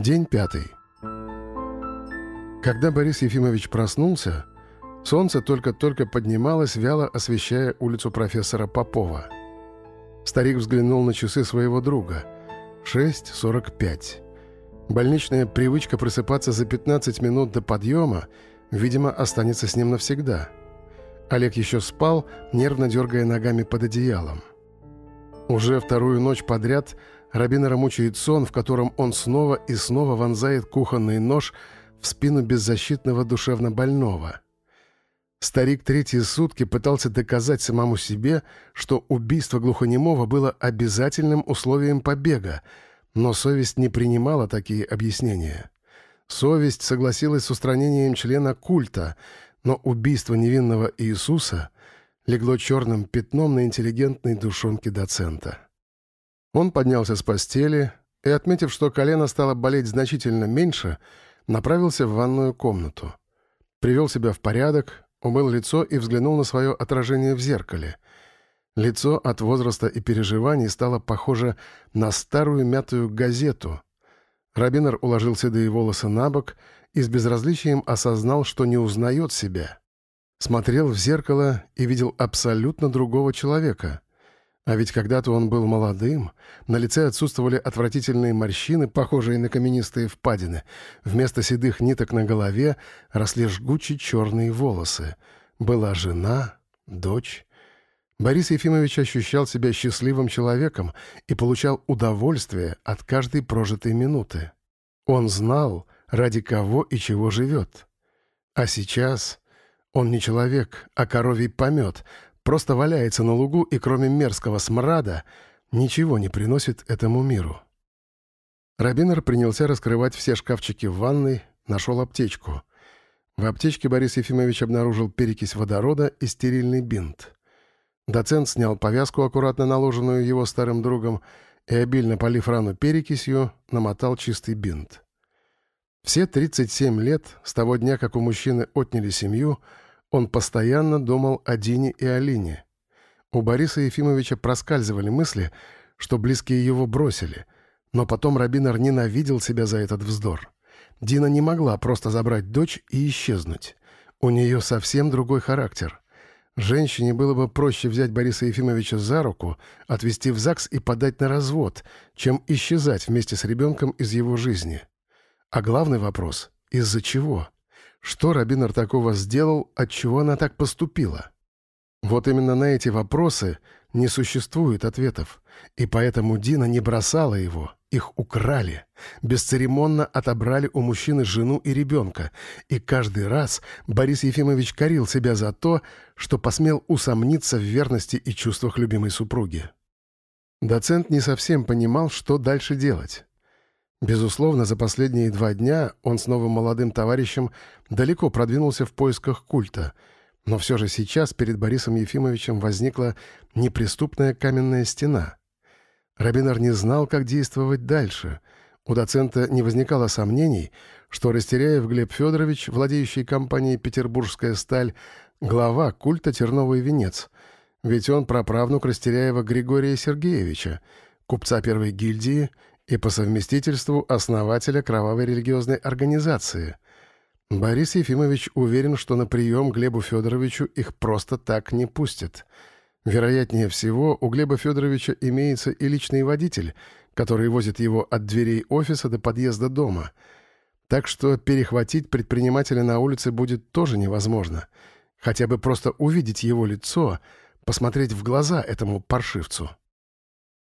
День пятый. Когда Борис Ефимович проснулся, солнце только-только поднималось, вяло освещая улицу профессора Попова. Старик взглянул на часы своего друга. 6.45. Больничная привычка просыпаться за 15 минут до подъема, видимо, останется с ним навсегда. Олег еще спал, нервно дергая ногами под одеялом. Уже вторую ночь подряд Рабинера мучает сон, в котором он снова и снова вонзает кухонный нож в спину беззащитного душевно больного. Старик третьи сутки пытался доказать самому себе, что убийство глухонемого было обязательным условием побега, но совесть не принимала такие объяснения. Совесть согласилась с устранением члена культа, но убийство невинного Иисуса легло черным пятном на интеллигентной душонке доцента. Он поднялся с постели и, отметив, что колено стало болеть значительно меньше, направился в ванную комнату. Привел себя в порядок, умыл лицо и взглянул на свое отражение в зеркале — Лицо от возраста и переживаний стало похоже на старую мятую газету. Рабинер уложил седые волосы на бок и с безразличием осознал, что не узнает себя. Смотрел в зеркало и видел абсолютно другого человека. А ведь когда-то он был молодым, на лице отсутствовали отвратительные морщины, похожие на каменистые впадины. Вместо седых ниток на голове росли жгучие черные волосы. Была жена, дочь. Борис Ефимович ощущал себя счастливым человеком и получал удовольствие от каждой прожитой минуты. Он знал, ради кого и чего живет. А сейчас он не человек, а коровий помет, просто валяется на лугу и кроме мерзкого смрада ничего не приносит этому миру. Рабинер принялся раскрывать все шкафчики в ванной, нашел аптечку. В аптечке Борис Ефимович обнаружил перекись водорода и стерильный бинт. Доцент снял повязку, аккуратно наложенную его старым другом, и, обильно полив рану перекисью, намотал чистый бинт. Все 37 лет, с того дня, как у мужчины отняли семью, он постоянно думал о Дине и Алине. У Бориса Ефимовича проскальзывали мысли, что близкие его бросили, но потом Рабинер ненавидел себя за этот вздор. Дина не могла просто забрать дочь и исчезнуть. У нее совсем другой характер. Женщине было бы проще взять Бориса Ефимовича за руку, отвезти в ЗАГС и подать на развод, чем исчезать вместе с ребенком из его жизни. А главный вопрос — из-за чего? Что Рабинер такого сделал, от чего она так поступила? Вот именно на эти вопросы не существует ответов, и поэтому Дина не бросала его — их украли, бесцеремонно отобрали у мужчины жену и ребенка, и каждый раз Борис Ефимович корил себя за то, что посмел усомниться в верности и чувствах любимой супруги. Доцент не совсем понимал, что дальше делать. Безусловно, за последние два дня он с новым молодым товарищем далеко продвинулся в поисках культа, но все же сейчас перед Борисом Ефимовичем возникла неприступная каменная стена — Рабинар не знал, как действовать дальше. У доцента не возникало сомнений, что Растеряев Глеб Федорович, владеющий компанией «Петербургская сталь», глава культа «Терновый венец», ведь он праправнук Растеряева Григория Сергеевича, купца первой гильдии и по совместительству основателя кровавой религиозной организации. Борис Ефимович уверен, что на прием Глебу Федоровичу их просто так не пустят — Вероятнее всего, у Глеба Федоровича имеется и личный водитель, который возит его от дверей офиса до подъезда дома. Так что перехватить предпринимателя на улице будет тоже невозможно. Хотя бы просто увидеть его лицо, посмотреть в глаза этому паршивцу.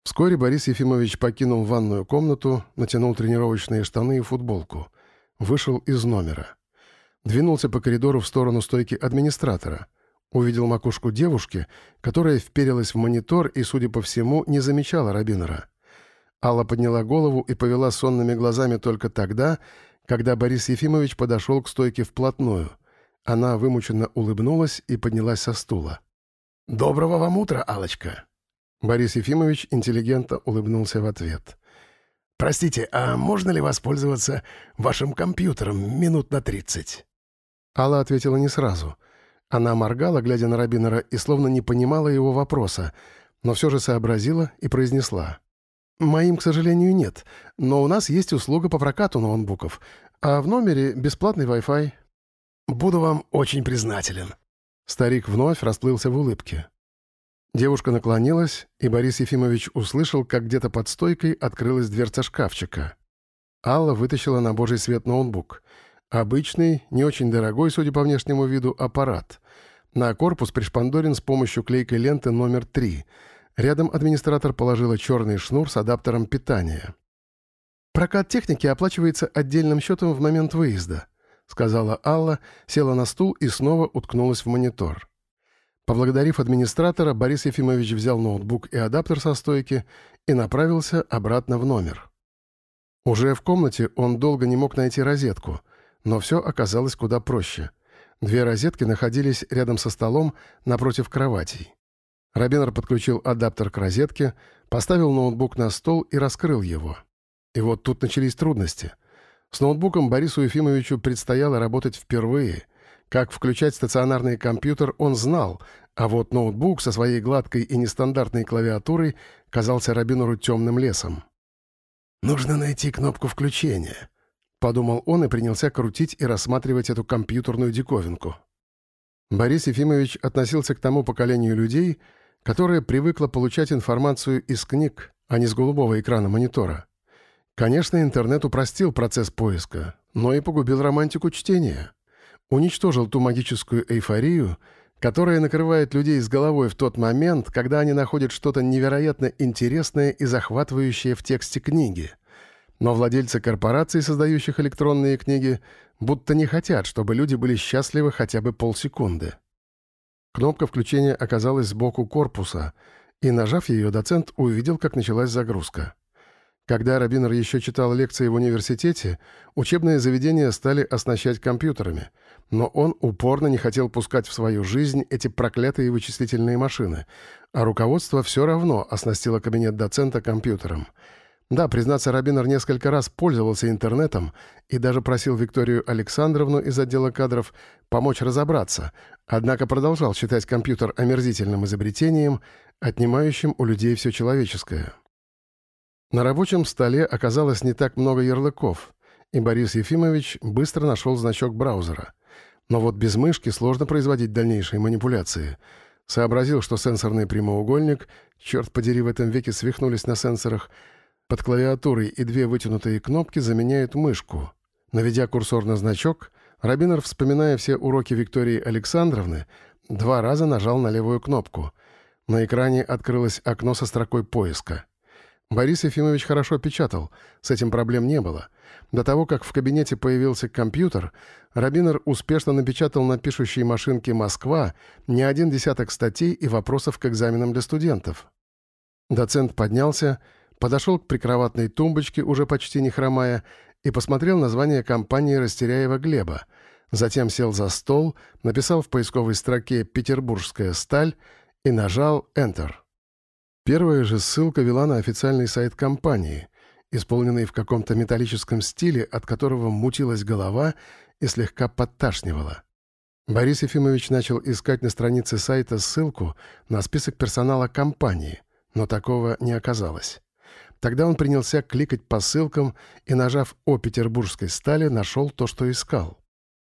Вскоре Борис Ефимович покинул ванную комнату, натянул тренировочные штаны и футболку. Вышел из номера. Двинулся по коридору в сторону стойки администратора — Увидел макушку девушки, которая вперилась в монитор и, судя по всему, не замечала Рабинера. Алла подняла голову и повела сонными глазами только тогда, когда Борис Ефимович подошел к стойке вплотную. Она вымученно улыбнулась и поднялась со стула. «Доброго вам утра, алочка Борис Ефимович интеллигентно улыбнулся в ответ. «Простите, а можно ли воспользоваться вашим компьютером минут на тридцать?» Алла ответила не сразу — она моргала, глядя на Рабинера, и словно не понимала его вопроса, но все же сообразила и произнесла. «Моим, к сожалению, нет, но у нас есть услуга по прокату ноутбуков, а в номере бесплатный Wi-Fi». «Буду вам очень признателен». Старик вновь расплылся в улыбке. Девушка наклонилась, и Борис Ефимович услышал, как где-то под стойкой открылась дверца шкафчика. Алла вытащила на божий свет ноутбук. Обычный, не очень дорогой, судя по внешнему виду, аппарат. На корпус пришпандорен с помощью клейкой ленты номер 3. Рядом администратор положила черный шнур с адаптером питания. «Прокат техники оплачивается отдельным счетом в момент выезда», сказала Алла, села на стул и снова уткнулась в монитор. Поблагодарив администратора, Борис Ефимович взял ноутбук и адаптер со стойки и направился обратно в номер. Уже в комнате он долго не мог найти розетку, но все оказалось куда проще. Две розетки находились рядом со столом напротив кроватей. Робинер подключил адаптер к розетке, поставил ноутбук на стол и раскрыл его. И вот тут начались трудности. С ноутбуком Борису Ефимовичу предстояло работать впервые. Как включать стационарный компьютер он знал, а вот ноутбук со своей гладкой и нестандартной клавиатурой казался Робинеру темным лесом. «Нужно найти кнопку включения», — подумал он и принялся крутить и рассматривать эту компьютерную диковинку. Борис Ефимович относился к тому поколению людей, которое привыкло получать информацию из книг, а не с голубого экрана монитора. Конечно, интернет упростил процесс поиска, но и погубил романтику чтения. Уничтожил ту магическую эйфорию, которая накрывает людей с головой в тот момент, когда они находят что-то невероятно интересное и захватывающее в тексте книги. Но владельцы корпораций, создающих электронные книги, будто не хотят, чтобы люди были счастливы хотя бы полсекунды. Кнопка включения оказалась сбоку корпуса, и, нажав ее, доцент увидел, как началась загрузка. Когда Робинер еще читал лекции в университете, учебные заведения стали оснащать компьютерами — но он упорно не хотел пускать в свою жизнь эти проклятые вычислительные машины, а руководство все равно оснастило кабинет доцента компьютером. Да, признаться, Робинер несколько раз пользовался интернетом и даже просил Викторию Александровну из отдела кадров помочь разобраться, однако продолжал считать компьютер омерзительным изобретением, отнимающим у людей все человеческое. На рабочем столе оказалось не так много ярлыков, и Борис Ефимович быстро нашел значок браузера — но вот без мышки сложно производить дальнейшие манипуляции. Сообразил, что сенсорный прямоугольник, черт подери, в этом веке свихнулись на сенсорах, под клавиатурой и две вытянутые кнопки заменяют мышку. Наведя курсор на значок, Робинер, вспоминая все уроки Виктории Александровны, два раза нажал на левую кнопку. На экране открылось окно со строкой поиска. Борис Ефимович хорошо печатал, с этим проблем не было. До того, как в кабинете появился компьютер, Рабинер успешно напечатал на пишущей машинке «Москва» не один десяток статей и вопросов к экзаменам для студентов. Доцент поднялся, подошел к прикроватной тумбочке, уже почти не хромая, и посмотрел название компании Растеряева Глеба. Затем сел за стол, написал в поисковой строке «Петербургская сталь» и нажал «Enter». Первая же ссылка вела на официальный сайт компании, исполненный в каком-то металлическом стиле, от которого мутилась голова и слегка подташнивала. Борис Ефимович начал искать на странице сайта ссылку на список персонала компании, но такого не оказалось. Тогда он принялся кликать по ссылкам и, нажав «О петербургской стали», нашел то, что искал.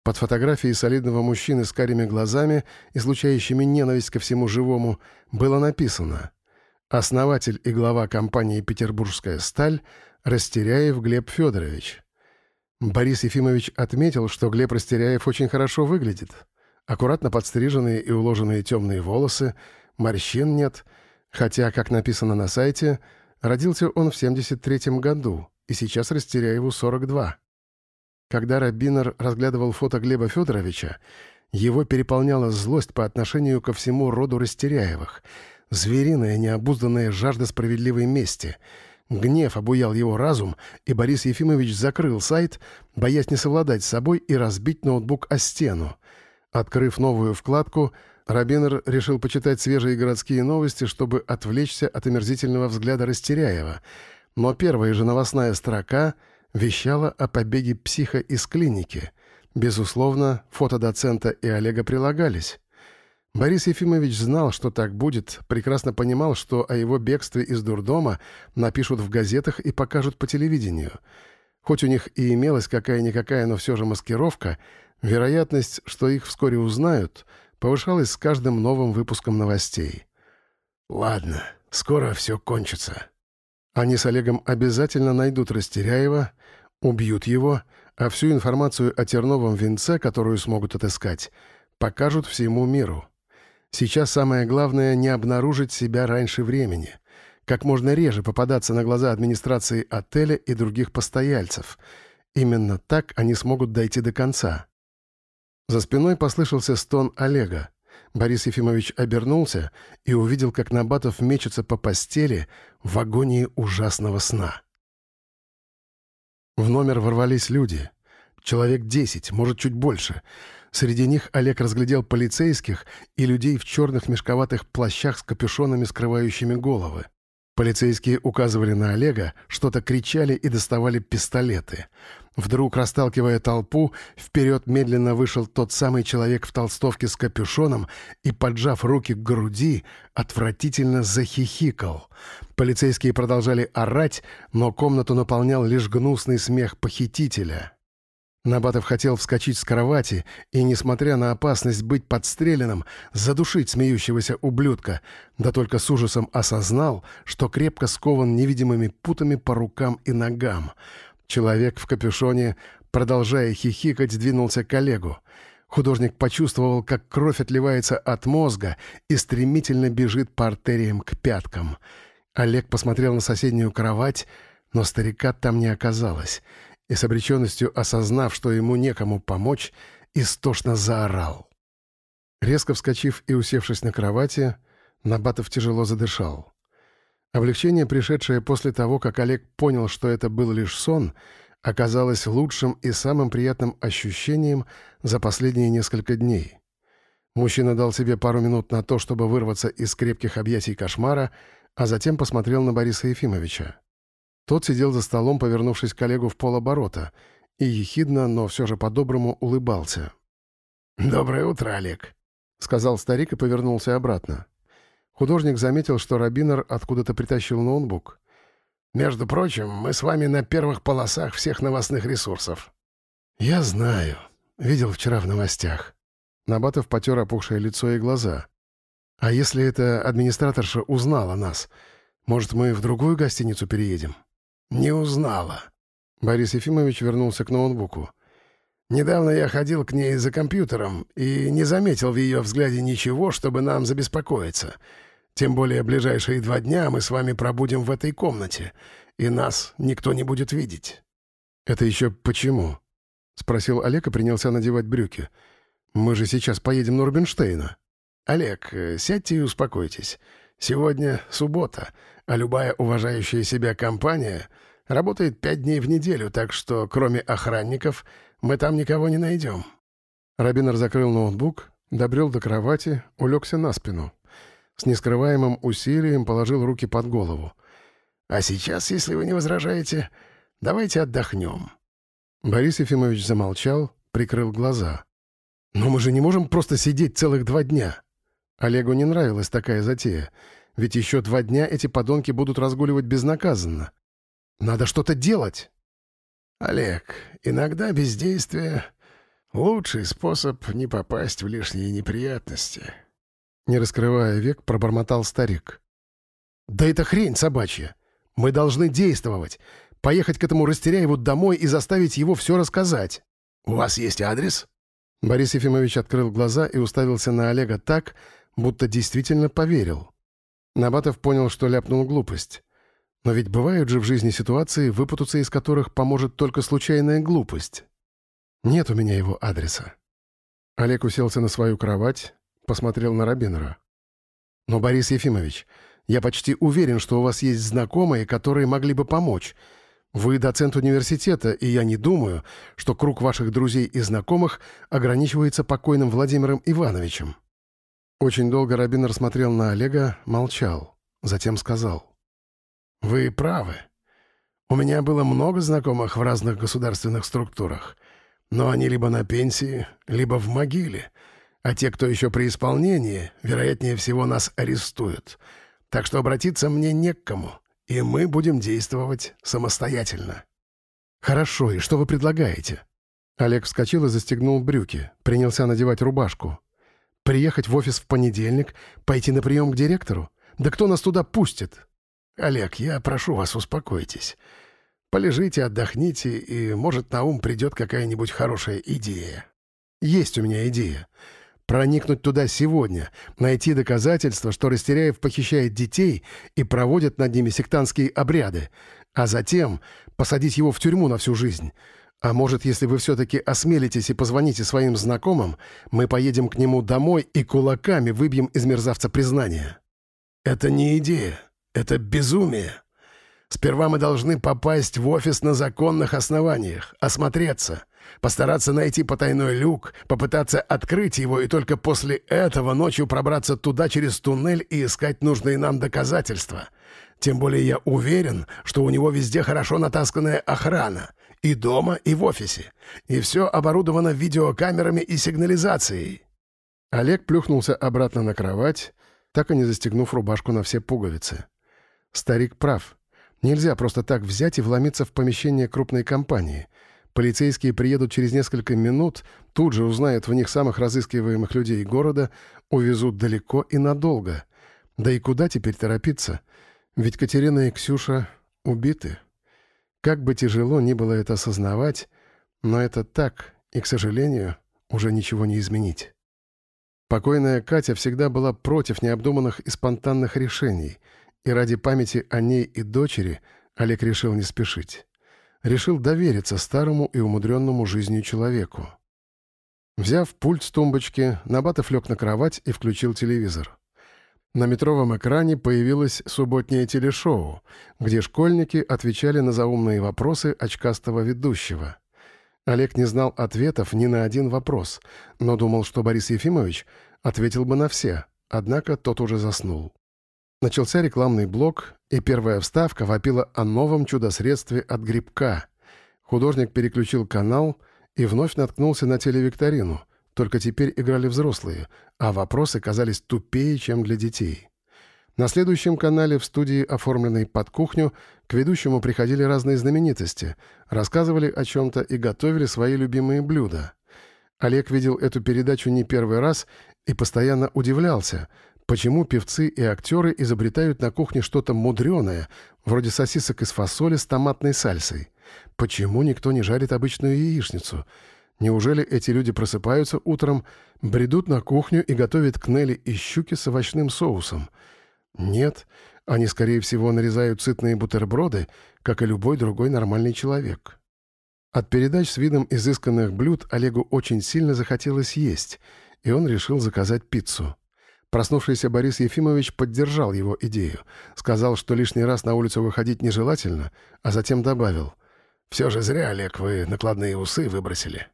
Под фотографией солидного мужчины с карими глазами, излучающими ненависть ко всему живому, было написано Основатель и глава компании «Петербургская сталь» Растеряев Глеб Федорович. Борис Ефимович отметил, что Глеб Растеряев очень хорошо выглядит. Аккуратно подстриженные и уложенные темные волосы, морщин нет, хотя, как написано на сайте, родился он в 73-м году, и сейчас Растеряеву 42. Когда Рабинер разглядывал фото Глеба Федоровича, его переполняла злость по отношению ко всему роду Растеряевых — Звериная, необузданная жажда справедливой мести. Гнев обуял его разум, и Борис Ефимович закрыл сайт, боясь не совладать с собой и разбить ноутбук о стену. Открыв новую вкладку, Рабинер решил почитать свежие городские новости, чтобы отвлечься от омерзительного взгляда Растеряева. Но первая же новостная строка вещала о побеге психа из клиники. Безусловно, фото доцента и Олега прилагались. Борис Ефимович знал, что так будет, прекрасно понимал, что о его бегстве из дурдома напишут в газетах и покажут по телевидению. Хоть у них и имелась какая-никакая, но все же маскировка, вероятность, что их вскоре узнают, повышалась с каждым новым выпуском новостей. «Ладно, скоро все кончится». Они с Олегом обязательно найдут Растеряева, убьют его, а всю информацию о терновом венце, которую смогут отыскать, покажут всему миру. Сейчас самое главное — не обнаружить себя раньше времени. Как можно реже попадаться на глаза администрации отеля и других постояльцев. Именно так они смогут дойти до конца. За спиной послышался стон Олега. Борис Ефимович обернулся и увидел, как Набатов мечется по постели в агонии ужасного сна. В номер ворвались люди. Человек десять, может, чуть больше — Среди них Олег разглядел полицейских и людей в черных мешковатых плащах с капюшонами, скрывающими головы. Полицейские указывали на Олега, что-то кричали и доставали пистолеты. Вдруг, расталкивая толпу, вперед медленно вышел тот самый человек в толстовке с капюшоном и, поджав руки к груди, отвратительно захихикал. Полицейские продолжали орать, но комнату наполнял лишь гнусный смех похитителя. Набатов хотел вскочить с кровати и, несмотря на опасность быть подстреленным, задушить смеющегося ублюдка, да только с ужасом осознал, что крепко скован невидимыми путами по рукам и ногам. Человек в капюшоне, продолжая хихикать, двинулся к коллегу. Художник почувствовал, как кровь отливается от мозга и стремительно бежит по артериям к пяткам. Олег посмотрел на соседнюю кровать, но старика там не оказалось — и с обреченностью осознав, что ему некому помочь, истошно заорал. Резко вскочив и усевшись на кровати, Набатов тяжело задышал. Облегчение, пришедшее после того, как Олег понял, что это был лишь сон, оказалось лучшим и самым приятным ощущением за последние несколько дней. Мужчина дал себе пару минут на то, чтобы вырваться из крепких объятий кошмара, а затем посмотрел на Бориса Ефимовича. Тот сидел за столом, повернувшись к коллегу в полоборота, и ехидно, но все же по-доброму улыбался. «Доброе утро, Олег», — сказал старик и повернулся обратно. Художник заметил, что Рабинер откуда-то притащил ноутбук. «Между прочим, мы с вами на первых полосах всех новостных ресурсов». «Я знаю. Видел вчера в новостях». Набатов потер опухшее лицо и глаза. «А если эта администраторша узнала нас, может, мы в другую гостиницу переедем?» «Не узнала». Борис Ефимович вернулся к ноутбуку. «Недавно я ходил к ней за компьютером и не заметил в ее взгляде ничего, чтобы нам забеспокоиться. Тем более ближайшие два дня мы с вами пробудем в этой комнате, и нас никто не будет видеть». «Это еще почему?» — спросил Олег и принялся надевать брюки. «Мы же сейчас поедем на Рубинштейна». «Олег, сядьте и успокойтесь. Сегодня суббота, а любая уважающая себя компания работает пять дней в неделю, так что кроме охранников мы там никого не найдем». Рабинер закрыл ноутбук, добрел до кровати, улегся на спину. С нескрываемым усилием положил руки под голову. «А сейчас, если вы не возражаете, давайте отдохнем». Борис Ефимович замолчал, прикрыл глаза. «Но мы же не можем просто сидеть целых два дня». Олегу не нравилась такая затея, ведь еще два дня эти подонки будут разгуливать безнаказанно. Надо что-то делать. Олег, иногда бездействие — лучший способ не попасть в лишние неприятности. Не раскрывая век, пробормотал старик. «Да это хрень собачья! Мы должны действовать, поехать к этому Растеряеву домой и заставить его все рассказать. У вас есть адрес?» Борис Ефимович открыл глаза и уставился на Олега так, будто действительно поверил. Набатов понял, что ляпнул глупость. Но ведь бывают же в жизни ситуации, выпутаться из которых поможет только случайная глупость. Нет у меня его адреса. Олег уселся на свою кровать, посмотрел на Рабинера. «Но, Борис Ефимович, я почти уверен, что у вас есть знакомые, которые могли бы помочь. Вы доцент университета, и я не думаю, что круг ваших друзей и знакомых ограничивается покойным Владимиром Ивановичем». Очень долго Рабинер смотрел на Олега, молчал. Затем сказал. «Вы правы. У меня было много знакомых в разных государственных структурах, но они либо на пенсии, либо в могиле, а те, кто еще при исполнении, вероятнее всего нас арестуют. Так что обратиться мне не к кому, и мы будем действовать самостоятельно». «Хорошо, и что вы предлагаете?» Олег вскочил и застегнул брюки, принялся надевать рубашку. «Приехать в офис в понедельник, пойти на прием к директору? Да кто нас туда пустит?» «Олег, я прошу вас, успокойтесь. Полежите, отдохните, и, может, на ум придет какая-нибудь хорошая идея». «Есть у меня идея. Проникнуть туда сегодня, найти доказательства, что Растеряев похищает детей и проводит над ними сектантские обряды, а затем посадить его в тюрьму на всю жизнь. А может, если вы все-таки осмелитесь и позвоните своим знакомым, мы поедем к нему домой и кулаками выбьем из мерзавца признание». «Это не идея. Это безумие. Сперва мы должны попасть в офис на законных основаниях, осмотреться» постараться найти потайной люк, попытаться открыть его и только после этого ночью пробраться туда через туннель и искать нужные нам доказательства. Тем более я уверен, что у него везде хорошо натасканная охрана. И дома, и в офисе. И все оборудовано видеокамерами и сигнализацией. Олег плюхнулся обратно на кровать, так и не застегнув рубашку на все пуговицы. Старик прав. Нельзя просто так взять и вломиться в помещение крупной компании — Полицейские приедут через несколько минут, тут же узнают в них самых разыскиваемых людей города, увезут далеко и надолго. Да и куда теперь торопиться? Ведь Катерина и Ксюша убиты. Как бы тяжело ни было это осознавать, но это так, и, к сожалению, уже ничего не изменить. Покойная Катя всегда была против необдуманных и спонтанных решений, и ради памяти о ней и дочери Олег решил не спешить решил довериться старому и умудренному жизнью человеку. Взяв пульт с тумбочки, Набатов лег на кровать и включил телевизор. На метровом экране появилось субботнее телешоу, где школьники отвечали на заумные вопросы очкастого ведущего. Олег не знал ответов ни на один вопрос, но думал, что Борис Ефимович ответил бы на все, однако тот уже заснул. Начался рекламный блок, и первая вставка вопила о новом чудо-средстве от грибка. Художник переключил канал и вновь наткнулся на телевикторину. Только теперь играли взрослые, а вопросы казались тупее, чем для детей. На следующем канале в студии, оформленной под кухню, к ведущему приходили разные знаменитости, рассказывали о чем-то и готовили свои любимые блюда. Олег видел эту передачу не первый раз и постоянно удивлялся, Почему певцы и актеры изобретают на кухне что-то мудреное, вроде сосисок из фасоли с томатной сальсой? Почему никто не жарит обычную яичницу? Неужели эти люди просыпаются утром, бредут на кухню и готовят кнели и щуки с овощным соусом? Нет, они, скорее всего, нарезают сытные бутерброды, как и любой другой нормальный человек. От передач с видом изысканных блюд Олегу очень сильно захотелось есть, и он решил заказать пиццу. Проснувшийся Борис Ефимович поддержал его идею. Сказал, что лишний раз на улицу выходить нежелательно, а затем добавил. «Все же зря, Олег, вы накладные усы выбросили».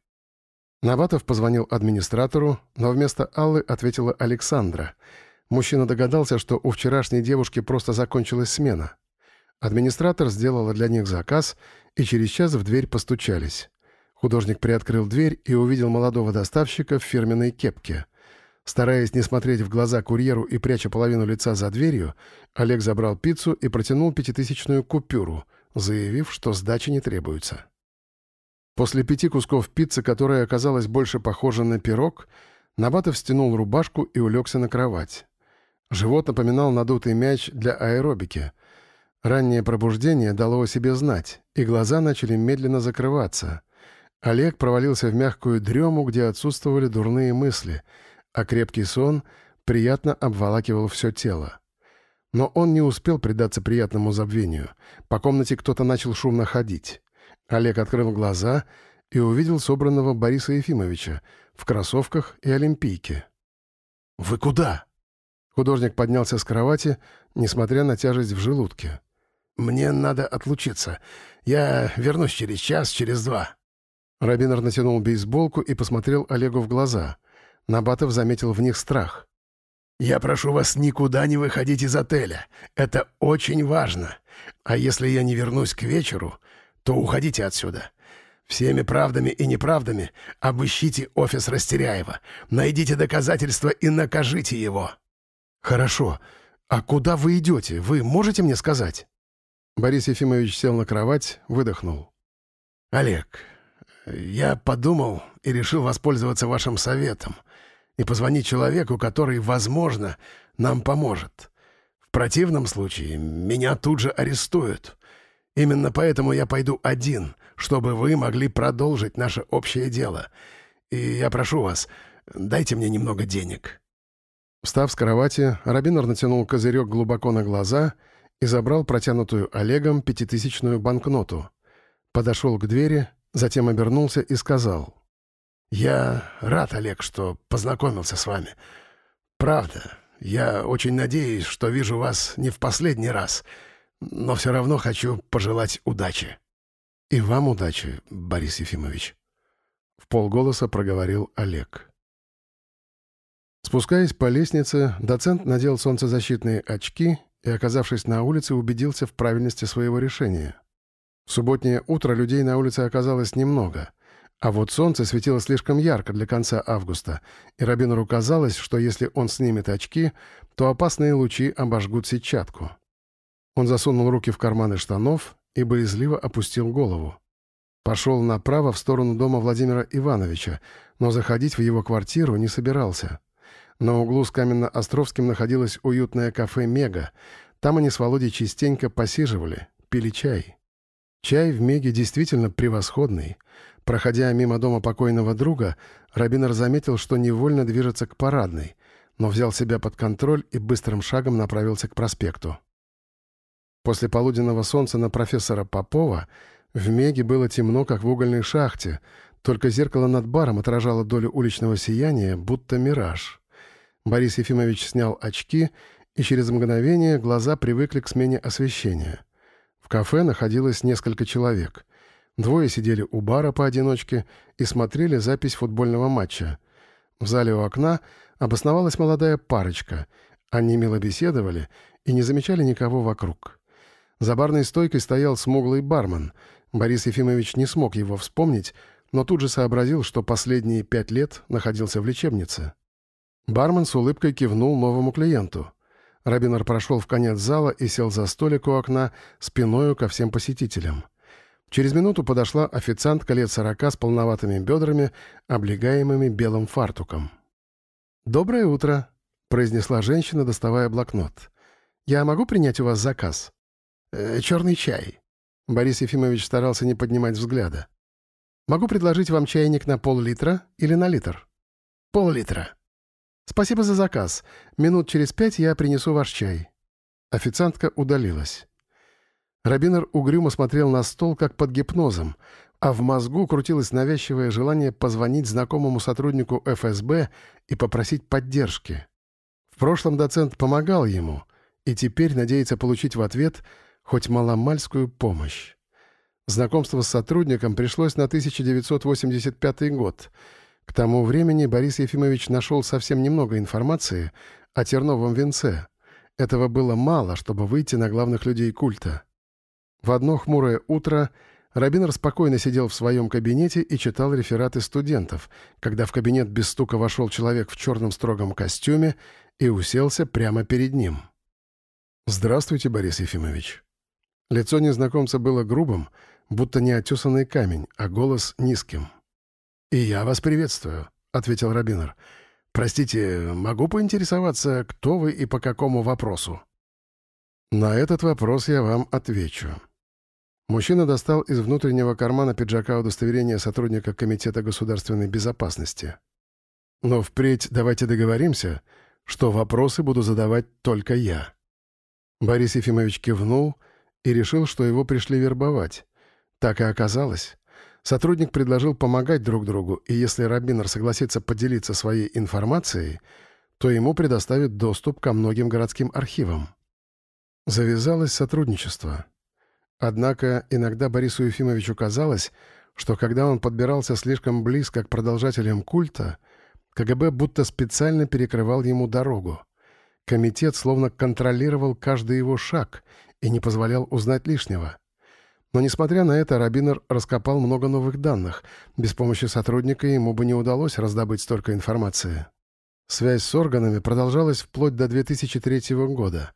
Набатов позвонил администратору, но вместо Аллы ответила Александра. Мужчина догадался, что у вчерашней девушки просто закончилась смена. Администратор сделала для них заказ, и через час в дверь постучались. Художник приоткрыл дверь и увидел молодого доставщика в фирменной кепке — Стараясь не смотреть в глаза курьеру и пряча половину лица за дверью, Олег забрал пиццу и протянул пятитысячную купюру, заявив, что сдачи не требуется. После пяти кусков пиццы, которая оказалась больше похожа на пирог, Набатов стянул рубашку и улегся на кровать. Живот напоминал надутый мяч для аэробики. Раннее пробуждение дало о себе знать, и глаза начали медленно закрываться. Олег провалился в мягкую дрему, где отсутствовали дурные мысли — а крепкий сон приятно обволакивал все тело. Но он не успел предаться приятному забвению. По комнате кто-то начал шумно ходить. Олег открыл глаза и увидел собранного Бориса Ефимовича в кроссовках и олимпийке. «Вы куда?» Художник поднялся с кровати, несмотря на тяжесть в желудке. «Мне надо отлучиться. Я вернусь через час, через два». Рабинер натянул бейсболку и посмотрел Олегу в глаза — Набатов заметил в них страх. «Я прошу вас никуда не выходить из отеля. Это очень важно. А если я не вернусь к вечеру, то уходите отсюда. Всеми правдами и неправдами обыщите офис Растеряева. Найдите доказательства и накажите его». «Хорошо. А куда вы идете? Вы можете мне сказать?» Борис Ефимович сел на кровать, выдохнул. «Олег, я подумал и решил воспользоваться вашим советом и позвонить человеку, который, возможно, нам поможет. В противном случае меня тут же арестуют. Именно поэтому я пойду один, чтобы вы могли продолжить наше общее дело. И я прошу вас, дайте мне немного денег». Встав с кровати, Рабинор натянул козырек глубоко на глаза и забрал протянутую Олегом пятитысячную банкноту. Подошел к двери, затем обернулся и сказал. «Я рад, Олег, что познакомился с вами. Правда, я очень надеюсь, что вижу вас не в последний раз, но все равно хочу пожелать удачи». «И вам удачи, Борис Ефимович», — в полголоса проговорил Олег. Спускаясь по лестнице, доцент надел солнцезащитные очки и, оказавшись на улице, убедился в правильности своего решения. В субботнее утро людей на улице оказалось немного, а вот солнце светило слишком ярко для конца августа, и Рабинору казалось, что если он снимет очки, то опасные лучи обожгут сетчатку. Он засунул руки в карманы штанов и боязливо опустил голову. Пошел направо в сторону дома Владимира Ивановича, но заходить в его квартиру не собирался — на углу с Каменно-Островским находилось уютное кафе «Мега». Там они с Володей частенько посиживали, пили чай. Чай в «Меге» действительно превосходный. Проходя мимо дома покойного друга, Рабинер заметил, что невольно движется к парадной, но взял себя под контроль и быстрым шагом направился к проспекту. После полуденного солнца на профессора Попова в Меге было темно, как в угольной шахте, только зеркало над баром отражало долю уличного сияния, будто мираж. Борис Ефимович снял очки, и через мгновение глаза привыкли к смене освещения. В кафе находилось несколько человек. Двое сидели у бара поодиночке и смотрели запись футбольного матча. В зале у окна обосновалась молодая парочка. Они мило беседовали и не замечали никого вокруг. За барной стойкой стоял смуглый бармен. Борис Ефимович не смог его вспомнить, но тут же сообразил, что последние пять лет находился в лечебнице. Бармен с улыбкой кивнул новому клиенту. Рабинер прошел в конец зала и сел за столик у окна спиною ко всем посетителям. Через минуту подошла официантка лет сорока с полноватыми бедрами, облегаемыми белым фартуком. «Доброе утро», — произнесла женщина, доставая блокнот. «Я могу принять у вас заказ?» Э, «Черный чай». Борис Ефимович старался не поднимать взгляда. «Могу предложить вам чайник на пол-литра или на литр?» «Пол-литра». «Спасибо за заказ. Минут через пять я принесу ваш чай». Официантка удалилась. Рабинер угрюмо смотрел на стол, как под гипнозом, а в мозгу крутилось навязчивое желание позвонить знакомому сотруднику ФСБ и попросить поддержки. В прошлом доцент помогал ему, и теперь надеется получить в ответ хоть маломальскую помощь. Знакомство с сотрудником пришлось на 1985 год — к тому времени Борис Ефимович нашел совсем немного информации о терновом венце. Этого было мало, чтобы выйти на главных людей культа. В одно хмурое утро Рабинер спокойно сидел в своем кабинете и читал рефераты студентов, когда в кабинет без стука вошел человек в черном строгом костюме и уселся прямо перед ним. «Здравствуйте, Борис Ефимович». Лицо незнакомца было грубым, будто не отесанный камень, а голос низким. «И я вас приветствую», — ответил Рабинер. «Простите, могу поинтересоваться, кто вы и по какому вопросу?» «На этот вопрос я вам отвечу». Мужчина достал из внутреннего кармана пиджака удостоверение сотрудника Комитета государственной безопасности. «Но впредь давайте договоримся, что вопросы буду задавать только я». Борис Ефимович кивнул и решил, что его пришли вербовать. Так и оказалось. Сотрудник предложил помогать друг другу, и если Рабинер согласится поделиться своей информацией, то ему предоставят доступ ко многим городским архивам. Завязалось сотрудничество. Однако иногда Борису Ефимовичу казалось, что когда он подбирался слишком близко к продолжателям культа, КГБ будто специально перекрывал ему дорогу. Комитет словно контролировал каждый его шаг и не позволял узнать лишнего. Но, несмотря на это, Рабинер раскопал много новых данных. Без помощи сотрудника ему бы не удалось раздобыть столько информации. Связь с органами продолжалась вплоть до 2003 года.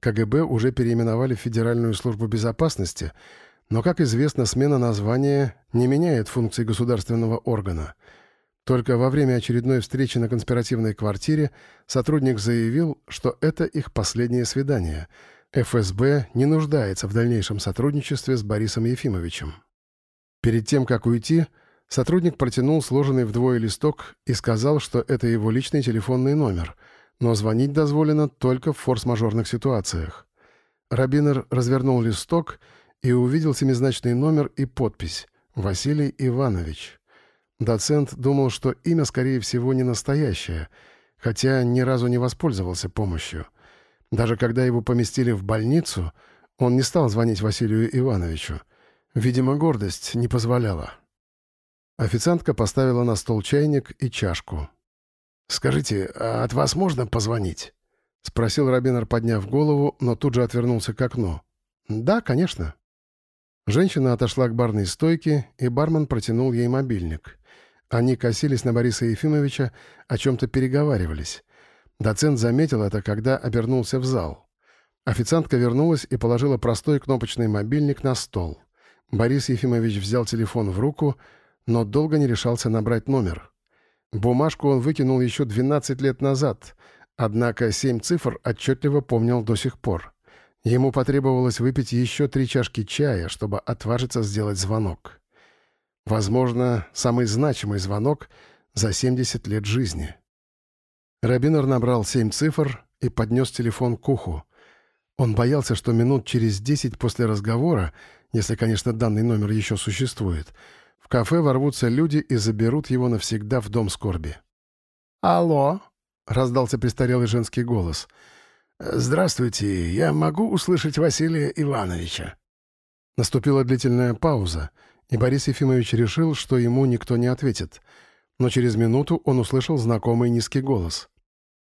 КГБ уже переименовали в Федеральную службу безопасности, но, как известно, смена названия не меняет функций государственного органа. Только во время очередной встречи на конспиративной квартире сотрудник заявил, что это их последнее свидание — ФСБ не нуждается в дальнейшем сотрудничестве с Борисом Ефимовичем. Перед тем, как уйти, сотрудник протянул сложенный вдвое листок и сказал, что это его личный телефонный номер, но звонить дозволено только в форс-мажорных ситуациях. Рабинер развернул листок и увидел семизначный номер и подпись «Василий Иванович». Доцент думал, что имя, скорее всего, не настоящее, хотя ни разу не воспользовался помощью — даже когда его поместили в больницу, он не стал звонить Василию Ивановичу. Видимо, гордость не позволяла. Официантка поставила на стол чайник и чашку. «Скажите, а от вас можно позвонить?» — спросил Робинер, подняв голову, но тут же отвернулся к окну. «Да, конечно». Женщина отошла к барной стойке, и бармен протянул ей мобильник. Они косились на Бориса Ефимовича, о чем-то переговаривались. Доцент заметил это, когда обернулся в зал. Официантка вернулась и положила простой кнопочный мобильник на стол. Борис Ефимович взял телефон в руку, но долго не решался набрать номер. Бумажку он выкинул еще 12 лет назад, однако семь цифр отчетливо помнил до сих пор. Ему потребовалось выпить еще три чашки чая, чтобы отважиться сделать звонок. Возможно, самый значимый звонок за 70 лет жизни. Рабинер набрал семь цифр и поднес телефон к уху. Он боялся, что минут через десять после разговора, если, конечно, данный номер еще существует, в кафе ворвутся люди и заберут его навсегда в дом скорби. «Алло?» — раздался престарелый женский голос. «Здравствуйте, я могу услышать Василия Ивановича?» Наступила длительная пауза, и Борис Ефимович решил, что ему никто не ответит — но через минуту он услышал знакомый низкий голос.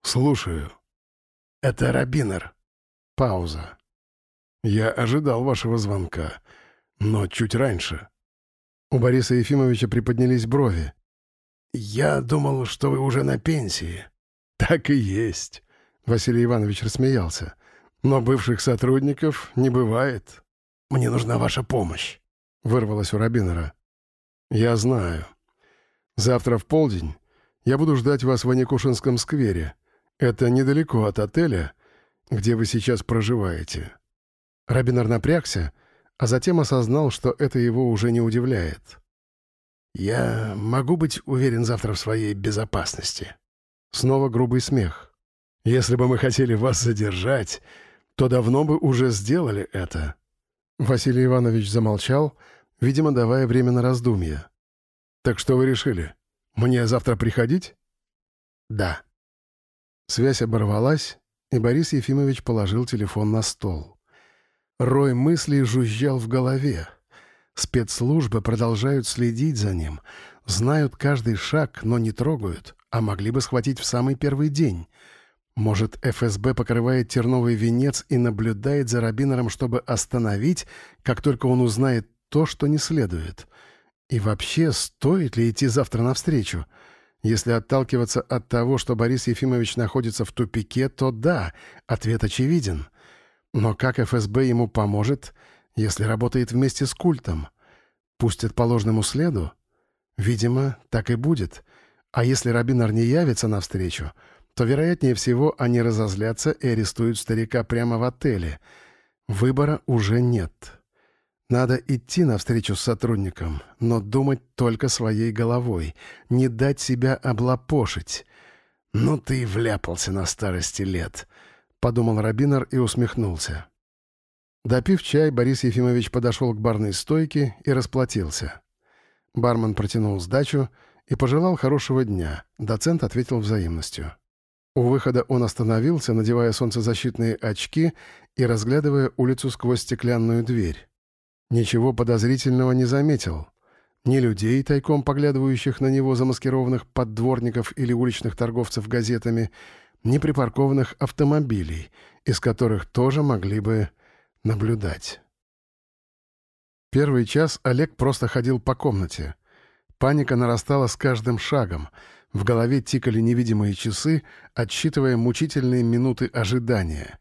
«Слушаю». «Это Рабинер». Пауза. «Я ожидал вашего звонка, но чуть раньше». У Бориса Ефимовича приподнялись брови. «Я думал, что вы уже на пенсии». «Так и есть», — Василий Иванович рассмеялся. «Но бывших сотрудников не бывает». «Мне нужна ваша помощь», — вырвалось у Рабинера. «Я знаю», Завтра в полдень я буду ждать вас в Аникушинском сквере. Это недалеко от отеля, где вы сейчас проживаете». Рабинар напрягся, а затем осознал, что это его уже не удивляет. «Я могу быть уверен завтра в своей безопасности». Снова грубый смех. «Если бы мы хотели вас задержать, то давно бы уже сделали это». Василий Иванович замолчал, видимо, давая время на раздумья. «Так что вы решили? Мне завтра приходить?» «Да». Связь оборвалась, и Борис Ефимович положил телефон на стол. Рой мыслей жужжал в голове. Спецслужбы продолжают следить за ним, знают каждый шаг, но не трогают, а могли бы схватить в самый первый день. Может, ФСБ покрывает терновый венец и наблюдает за Рабинером, чтобы остановить, как только он узнает то, что не следует — и вообще, стоит ли идти завтра навстречу? Если отталкиваться от того, что Борис Ефимович находится в тупике, то да, ответ очевиден. Но как ФСБ ему поможет, если работает вместе с культом? Пустят по ложному следу? Видимо, так и будет. А если Рабинар не явится навстречу, то, вероятнее всего, они разозлятся и арестуют старика прямо в отеле. Выбора уже нет». Надо идти навстречу с сотрудником, но думать только своей головой, не дать себя облапошить. «Ну ты и вляпался на старости лет», — подумал Рабинер и усмехнулся. Допив чай, Борис Ефимович подошел к барной стойке и расплатился. Бармен протянул сдачу и пожелал хорошего дня. Доцент ответил взаимностью. У выхода он остановился, надевая солнцезащитные очки и разглядывая улицу сквозь стеклянную дверь. Ничего подозрительного не заметил. Ни людей, тайком поглядывающих на него замаскированных поддворников или уличных торговцев газетами, ни припаркованных автомобилей, из которых тоже могли бы наблюдать. Первый час Олег просто ходил по комнате. Паника нарастала с каждым шагом. В голове тикали невидимые часы, отсчитывая мучительные минуты ожидания.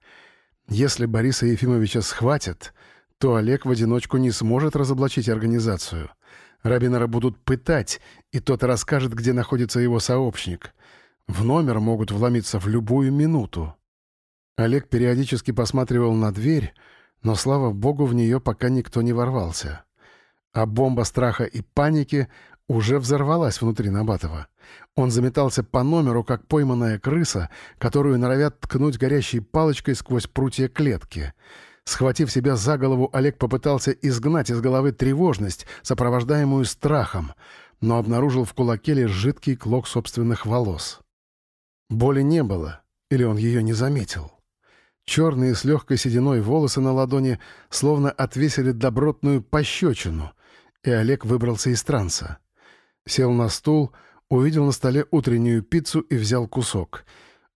Если Бориса Ефимовича схватят, то Олег в одиночку не сможет разоблачить организацию. Рабинера будут пытать, и тот расскажет, где находится его сообщник. В номер могут вломиться в любую минуту. Олег периодически посматривал на дверь, но, слава богу, в нее пока никто не ворвался. А бомба страха и паники уже взорвалась внутри Набатова. Он заметался по номеру, как пойманная крыса, которую норовят ткнуть горящей палочкой сквозь прутья клетки. Схватив себя за голову, Олег попытался изгнать из головы тревожность, сопровождаемую страхом, но обнаружил в кулаке лишь жидкий клок собственных волос. Боли не было, или он ее не заметил. Черные с легкой сединой волосы на ладони словно отвесили добротную пощечину, и Олег выбрался из транса. Сел на стул, увидел на столе утреннюю пиццу и взял кусок.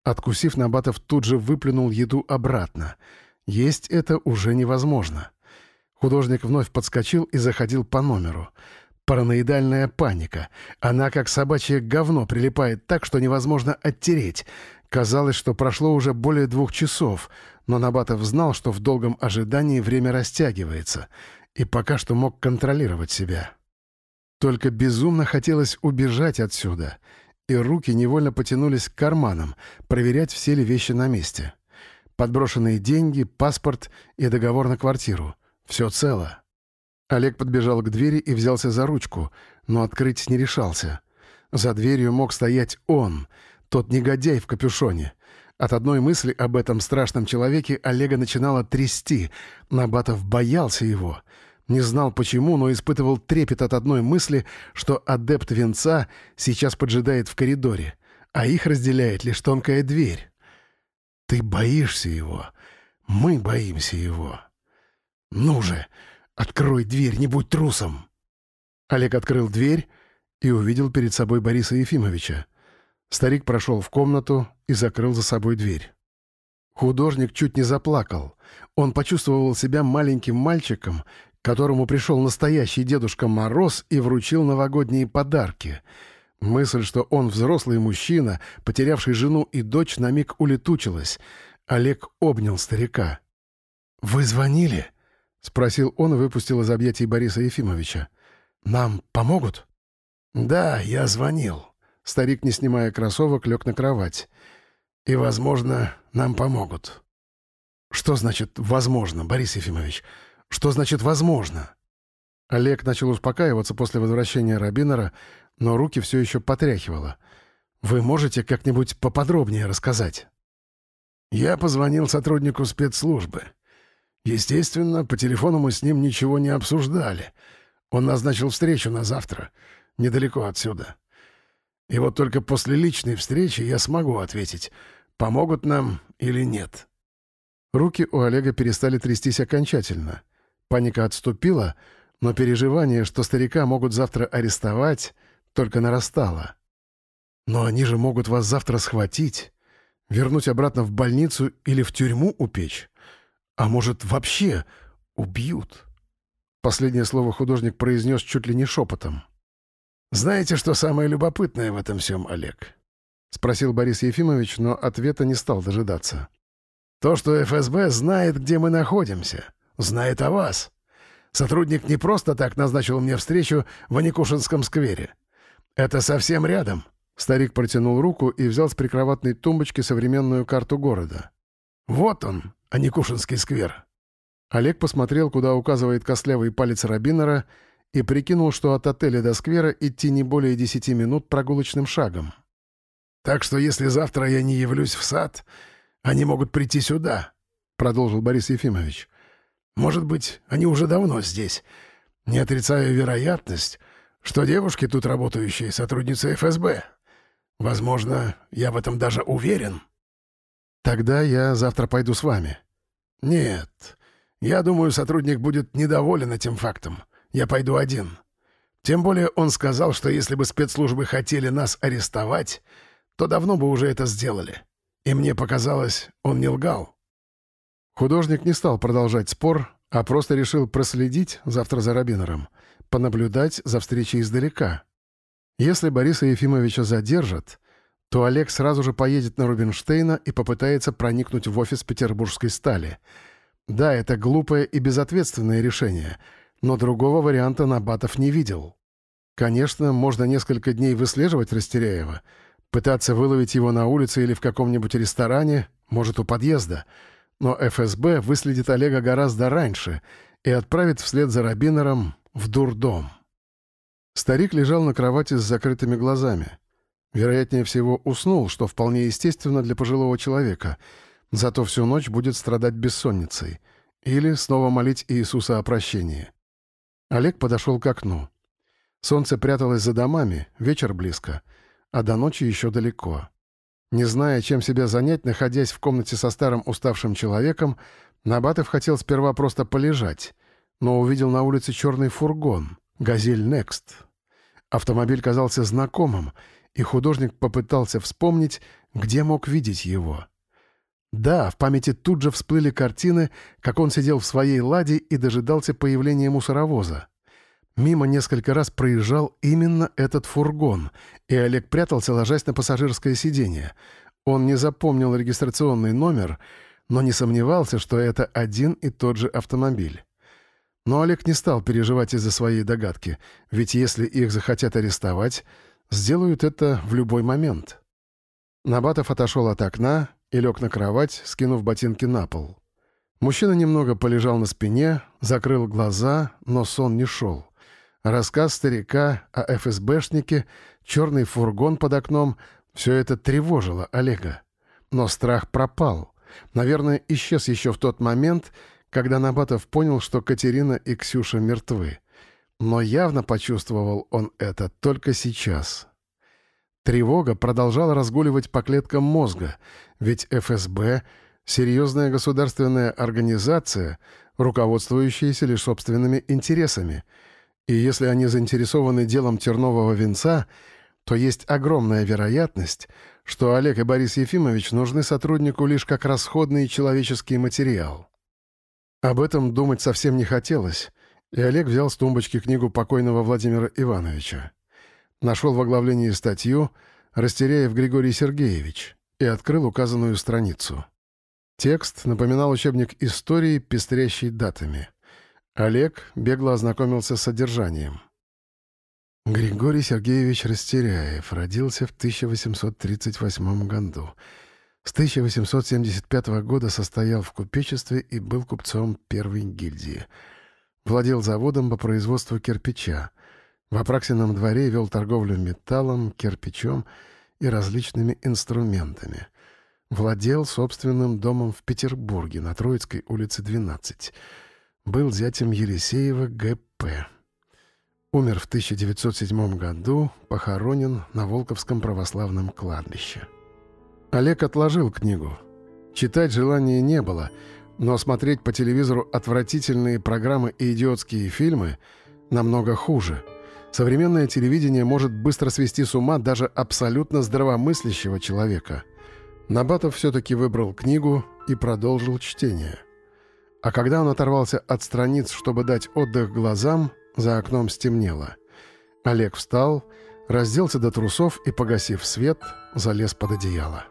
Откусив, Набатов тут же выплюнул еду обратно. Есть это уже невозможно. Художник вновь подскочил и заходил по номеру. Параноидальная паника. Она, как собачье говно, прилипает так, что невозможно оттереть. Казалось, что прошло уже более двух часов, но Набатов знал, что в долгом ожидании время растягивается, и пока что мог контролировать себя. Только безумно хотелось убежать отсюда, и руки невольно потянулись к карманам, проверять, все ли вещи на месте. Подброшенные деньги, паспорт и договор на квартиру. Все цело. Олег подбежал к двери и взялся за ручку, но открыть не решался. За дверью мог стоять он — тот негодяй в капюшоне. От одной мысли об этом страшном человеке Олега начинало трясти. Набатов боялся его. Не знал почему, но испытывал трепет от одной мысли, что адепт венца сейчас поджидает в коридоре, а их разделяет лишь тонкая дверь. «Ты боишься его. Мы боимся его. Ну же, открой дверь, не будь трусом!» Олег открыл дверь и увидел перед собой Бориса Ефимовича. Старик прошел в комнату и закрыл за собой дверь. Художник чуть не заплакал. Он почувствовал себя маленьким мальчиком, которому пришел настоящий Дедушка Мороз и вручил новогодние подарки. Мысль, что он взрослый мужчина, потерявший жену и дочь, на миг улетучилась. Олег обнял старика. «Вы звонили?» — спросил он и выпустил из объятий Бориса Ефимовича. «Нам помогут?» «Да, я звонил», Старик, не снимая кроссовок, лег на кровать. «И, возможно, нам помогут». «Что значит «возможно», Борис Ефимович? Что значит «возможно»?» Олег начал успокаиваться после возвращения Рабинера, но руки все еще потряхивало. «Вы можете как-нибудь поподробнее рассказать?» Я позвонил сотруднику спецслужбы. Естественно, по телефону мы с ним ничего не обсуждали. Он назначил встречу на завтра, недалеко отсюда. И вот только после личной встречи я смогу ответить, помогут нам или нет. Руки у Олега перестали трястись окончательно. Паника отступила, но переживание, что старика могут завтра арестовать, только нарастало. Но они же могут вас завтра схватить, вернуть обратно в больницу или в тюрьму упечь. А может, вообще убьют? Последнее слово художник произнес чуть ли не шепотом. «Знаете, что самое любопытное в этом всем, Олег?» — спросил Борис Ефимович, но ответа не стал дожидаться. «То, что ФСБ знает, где мы находимся, знает о вас. Сотрудник не просто так назначил мне встречу в Аникушинском сквере. Это совсем рядом». Старик протянул руку и взял с прикроватной тумбочки современную карту города. «Вот он, Аникушинский сквер». Олег посмотрел, куда указывает костлявый палец Рабинера, и прикинул, что от отеля до сквера идти не более десяти минут прогулочным шагом. «Так что если завтра я не явлюсь в сад, они могут прийти сюда», — продолжил Борис Ефимович. «Может быть, они уже давно здесь. Не отрицаю вероятность, что девушки тут работающие сотрудницы ФСБ. Возможно, я в этом даже уверен». «Тогда я завтра пойду с вами». «Нет, я думаю, сотрудник будет недоволен этим фактом. Я пойду один. Тем более он сказал, что если бы спецслужбы хотели нас арестовать, то давно бы уже это сделали. И мне показалось, он не лгал. Художник не стал продолжать спор, а просто решил проследить завтра за Рабинером, понаблюдать за встречей издалека. Если Бориса Ефимовича задержат, то Олег сразу же поедет на Рубинштейна и попытается проникнуть в офис петербургской стали. Да, это глупое и безответственное решение, но другого варианта Набатов не видел. Конечно, можно несколько дней выслеживать Растеряева, пытаться выловить его на улице или в каком-нибудь ресторане, может, у подъезда, но ФСБ выследит Олега гораздо раньше и отправит вслед за Рабинером в дурдом. Старик лежал на кровати с закрытыми глазами. Вероятнее всего, уснул, что вполне естественно для пожилого человека, зато всю ночь будет страдать бессонницей или снова молить Иисуса о прощении. Олег подошел к окну. Солнце пряталось за домами, вечер близко, а до ночи еще далеко. Не зная, чем себя занять, находясь в комнате со старым уставшим человеком, Набатов хотел сперва просто полежать, но увидел на улице черный фургон «Газель Некст». Автомобиль казался знакомым, и художник попытался вспомнить, где мог видеть его. Да, в памяти тут же всплыли картины, как он сидел в своей ладе и дожидался появления мусоровоза. Мимо несколько раз проезжал именно этот фургон, и Олег прятался, ложась на пассажирское сиденье. Он не запомнил регистрационный номер, но не сомневался, что это один и тот же автомобиль. Но Олег не стал переживать из-за своей догадки, ведь если их захотят арестовать, сделают это в любой момент. Набатов отошел от окна и лег на кровать, скинув ботинки на пол. Мужчина немного полежал на спине, закрыл глаза, но сон не шел. Рассказ старика о ФСБшнике, черный фургон под окном — все это тревожило Олега. Но страх пропал. Наверное, исчез еще в тот момент, когда Набатов понял, что Катерина и Ксюша мертвы. Но явно почувствовал он это только сейчас. Тревога продолжала разгуливать по клеткам мозга, ведь ФСБ — серьезная государственная организация, руководствующаяся лишь собственными интересами — и если они заинтересованы делом тернового венца, то есть огромная вероятность, что Олег и Борис Ефимович нужны сотруднику лишь как расходный человеческий материал. Об этом думать совсем не хотелось, и Олег взял с тумбочки книгу покойного Владимира Ивановича. Нашел в оглавлении статью «Растеряев Григорий Сергеевич» и открыл указанную страницу. Текст напоминал учебник истории, пестрящий датами. Олег бегло ознакомился с содержанием. Григорий Сергеевич Растеряев родился в 1838 году. С 1875 года состоял в купечестве и был купцом первой гильдии. Владел заводом по производству кирпича. В Апраксином дворе вел торговлю металлом, кирпичом и различными инструментами. Владел собственным домом в Петербурге на Троицкой улице 12 был зятем Елисеева Г.П. Умер в 1907 году, похоронен на Волковском православном кладбище. Олег отложил книгу. Читать желания не было, но смотреть по телевизору отвратительные программы и идиотские фильмы намного хуже. Современное телевидение может быстро свести с ума даже абсолютно здравомыслящего человека. Набатов все-таки выбрал книгу и продолжил чтение. А когда он оторвался от страниц, чтобы дать отдых глазам, за окном стемнело. Олег встал, разделся до трусов и, погасив свет, залез под одеяло.